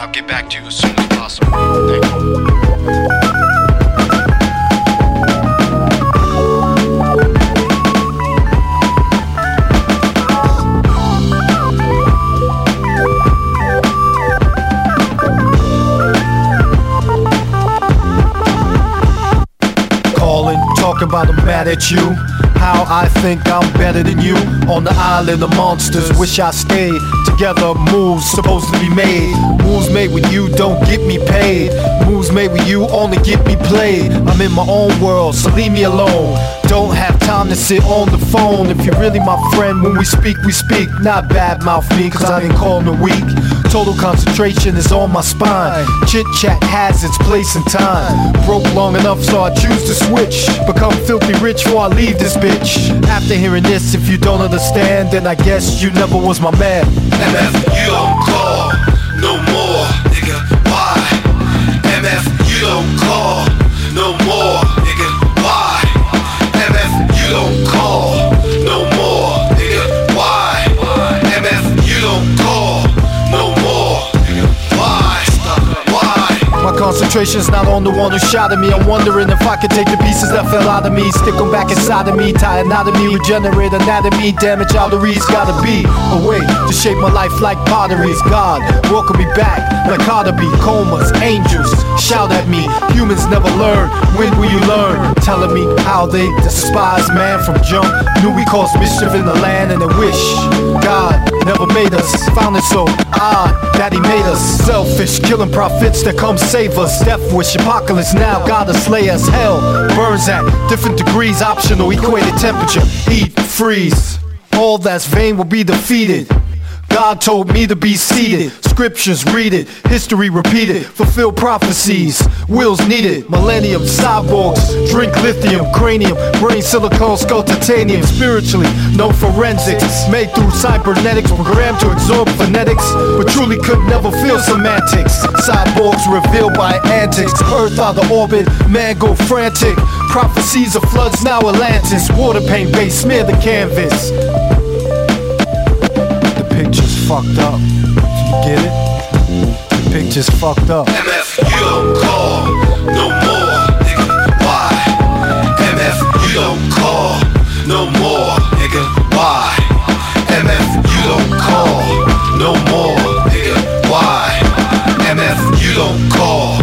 I'll get back to you as soon as possible. About I'm mad at you. How I think I'm better than you. On the island of monsters, wish I stayed together. Moves supposed to be made. Moves made with you don't get me paid. Moves made with you only get me played. I'm in my own world, so leave me alone. Don't have time to sit on the phone. If you're really my friend, when we speak, we speak. Not bad mouth me, cause I didn't call no weak. Total concentration is on my spine. Chit chat has its place and time. Broke long enough, so I choose to switch. Become filthy rich before I leave this bitch. After hearing this, if you don't understand, then I guess you never was my man. MF, you don't call concentration's not on the one who shot at me. I'm wondering if I could take the pieces that fell out of me, stick them back inside of me, tie anatomy, regenerate anatomy, damage arteries. Gotta be a way to shape my life like potteries. God, welcome me back like be comas, angels. Shout at me, humans never learn. When will you learn? Telling me how they despise man from jump. Knew we caused mischief in the land and they wish God never made us. Found it so odd that he made us selfish, killing prophets that come save us. Death wish, apocalypse now, gotta slay us. Hell burns at different degrees, optional, equated temperature, heat, freeze. All that's vain will be defeated. God told me to be seated. Scriptures read it, history repeated, fulfill prophecies. Wills needed, millennium cyborgs. Drink lithium, cranium, brain silicone, skull titanium. Spiritually, no forensics. Made through cybernetics, programmed to absorb phonetics, but truly could never feel semantics. Cyborgs revealed by antics. Earth out of orbit, man go frantic. Prophecies of floods, now Atlantis. Water paint base, smear the canvas the picture's fucked up. You get it? The picture's fucked up. MF, you don't call no more, nigga. Why? MF, you don't call no more, nigga, why? MF, you don't call.